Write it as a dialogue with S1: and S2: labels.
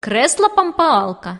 S1: кресло-помпалка